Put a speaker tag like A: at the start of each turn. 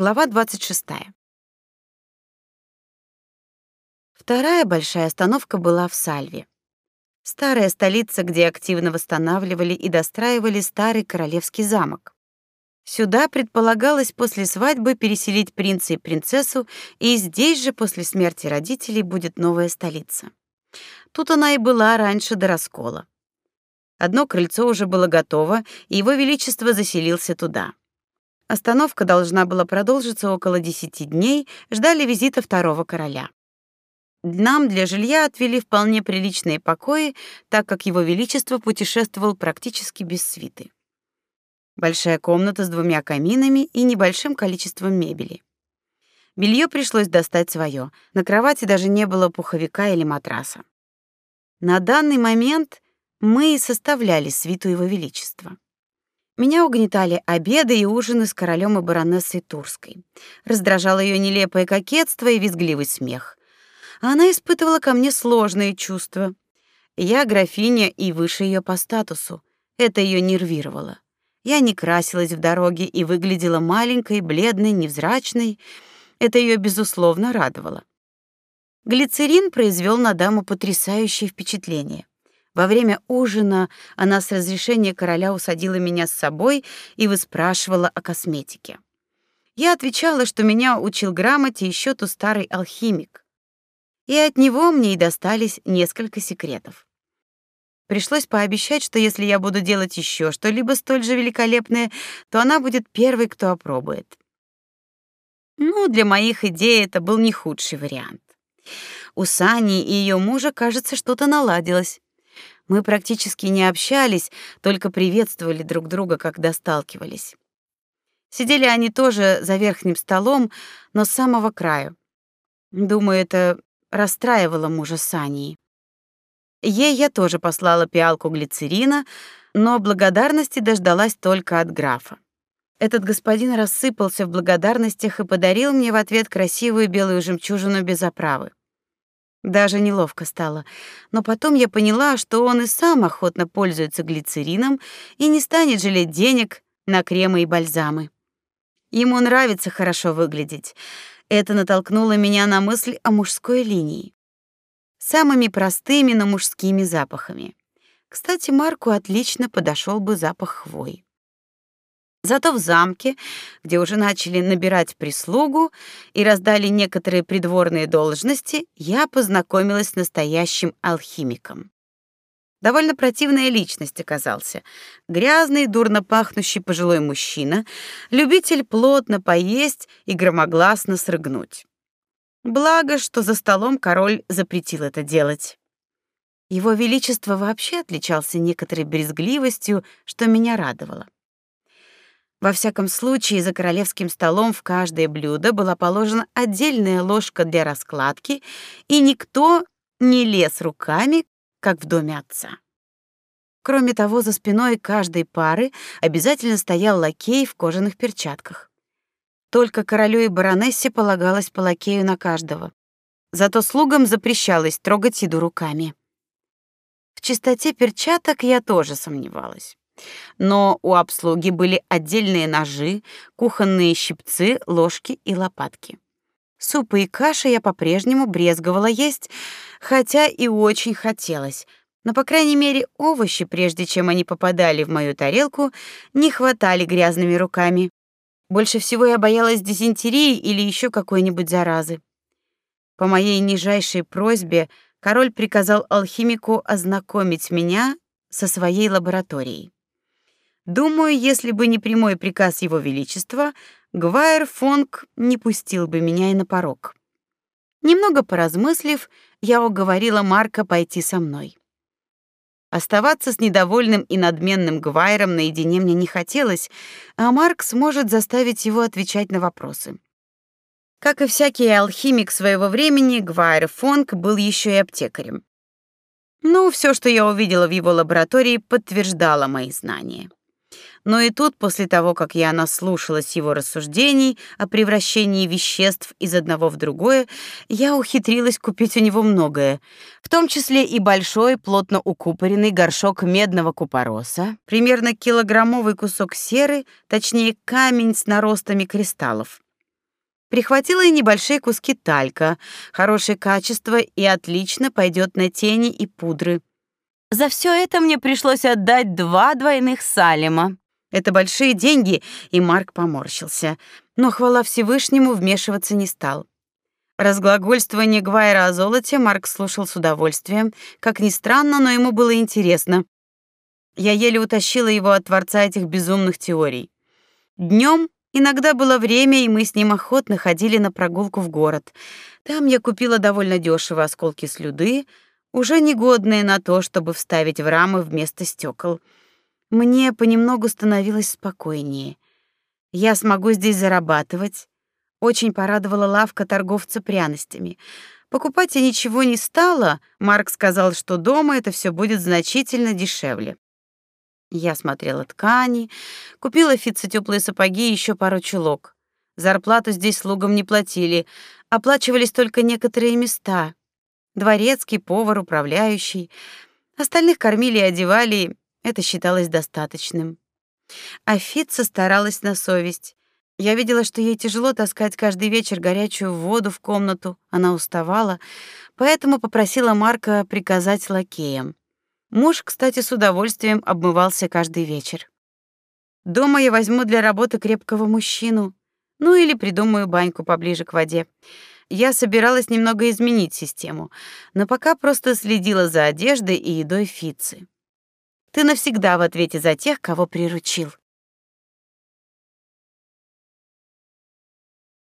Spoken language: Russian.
A: Глава 26. Вторая большая остановка была в Сальве. Старая столица, где активно восстанавливали и достраивали старый королевский замок. Сюда предполагалось после свадьбы переселить принца и принцессу, и здесь же после смерти родителей будет новая столица. Тут она и была раньше до раскола. Одно крыльцо уже было готово, и его величество заселился туда. Остановка должна была продолжиться около десяти дней, ждали визита второго короля. Нам для жилья отвели вполне приличные покои, так как его величество путешествовал практически без свиты. Большая комната с двумя каминами и небольшим количеством мебели. Белье пришлось достать свое. На кровати даже не было пуховика или матраса. На данный момент мы и составляли свиту его величества. Меня угнетали обеды и ужины с королем и баронессой Турской. Раздражало ее нелепое кокетство и визгливый смех. Она испытывала ко мне сложные чувства. Я графиня и выше ее по статусу. Это ее нервировало. Я не красилась в дороге и выглядела маленькой, бледной, невзрачной. Это ее безусловно радовало. Глицерин произвел на даму потрясающее впечатление. Во время ужина она с разрешения короля усадила меня с собой и выспрашивала о косметике. Я отвечала, что меня учил грамоте и счету старый алхимик. И от него мне и достались несколько секретов. Пришлось пообещать, что если я буду делать еще что-либо столь же великолепное, то она будет первой, кто опробует. Ну, для моих идей это был не худший вариант. У Сани и ее мужа, кажется, что-то наладилось. Мы практически не общались, только приветствовали друг друга, когда сталкивались. Сидели они тоже за верхним столом, но с самого краю. Думаю, это расстраивало мужа Сани. Ей я тоже послала пиалку глицерина, но благодарности дождалась только от графа. Этот господин рассыпался в благодарностях и подарил мне в ответ красивую белую жемчужину без оправы. Даже неловко стало, но потом я поняла, что он и сам охотно пользуется глицерином и не станет жалеть денег на кремы и бальзамы. Ему нравится хорошо выглядеть. Это натолкнуло меня на мысль о мужской линии самыми простыми, но мужскими запахами. Кстати, Марку отлично подошел бы запах хвои. Зато в замке, где уже начали набирать прислугу и раздали некоторые придворные должности, я познакомилась с настоящим алхимиком. Довольно противная личность оказался. Грязный, дурно пахнущий пожилой мужчина, любитель плотно поесть и громогласно срыгнуть. Благо, что за столом король запретил это делать. Его величество вообще отличался некоторой брезгливостью, что меня радовало. Во всяком случае, за королевским столом в каждое блюдо была положена отдельная ложка для раскладки, и никто не лез руками, как в доме отца. Кроме того, за спиной каждой пары обязательно стоял лакей в кожаных перчатках. Только королю и баронессе полагалось по лакею на каждого. Зато слугам запрещалось трогать еду руками. В чистоте перчаток я тоже сомневалась. Но у обслуги были отдельные ножи, кухонные щипцы, ложки и лопатки. Супы и каши я по-прежнему брезговала есть, хотя и очень хотелось. Но, по крайней мере, овощи, прежде чем они попадали в мою тарелку, не хватали грязными руками. Больше всего я боялась дизентерии или еще какой-нибудь заразы. По моей нижайшей просьбе король приказал алхимику ознакомить меня со своей лабораторией. Думаю, если бы не прямой приказ его величества, Гвайер Фонг не пустил бы меня и на порог. Немного поразмыслив, я уговорила Марка пойти со мной. Оставаться с недовольным и надменным Гвайром наедине мне не хотелось, а Марк сможет заставить его отвечать на вопросы. Как и всякий алхимик своего времени, Гвайр Фонк был еще и аптекарем. Ну, все, что я увидела в его лаборатории, подтверждало мои знания. Но и тут, после того, как я наслушалась его рассуждений о превращении веществ из одного в другое, я ухитрилась купить у него многое, в том числе и большой, плотно укупоренный горшок медного купороса, примерно килограммовый кусок серы, точнее камень с наростами кристаллов, Прихватила и небольшие куски талька, хорошее качество и отлично пойдет на тени и пудры. За все это мне пришлось отдать два двойных салима. Это большие деньги, и Марк поморщился, но хвала Всевышнему вмешиваться не стал. Разглагольствование Гвайра о золоте Марк слушал с удовольствием, как ни странно, но ему было интересно. Я еле утащила его от творца этих безумных теорий. Днем иногда было время, и мы с ним охотно ходили на прогулку в город. Там я купила довольно дешево осколки слюды, уже негодные на то, чтобы вставить в рамы вместо стекол. Мне понемногу становилось спокойнее. Я смогу здесь зарабатывать. Очень порадовала лавка торговца пряностями. Покупать я ничего не стала. Марк сказал, что дома это все будет значительно дешевле. Я смотрела ткани, купила Фитце теплые сапоги и еще пару чулок. Зарплату здесь слугам не платили, оплачивались только некоторые места. Дворецкий, повар, управляющий. Остальных кормили и одевали, это считалось достаточным. А Фитца старалась на совесть. Я видела, что ей тяжело таскать каждый вечер горячую воду в комнату, она уставала, поэтому попросила Марка приказать лакеям. Муж, кстати, с удовольствием обмывался каждый вечер. Дома я возьму для работы крепкого мужчину, ну или придумаю баньку поближе к воде. Я собиралась немного изменить систему, но пока просто следила за одеждой и едой Фицы. Ты навсегда в ответе за тех, кого приручил.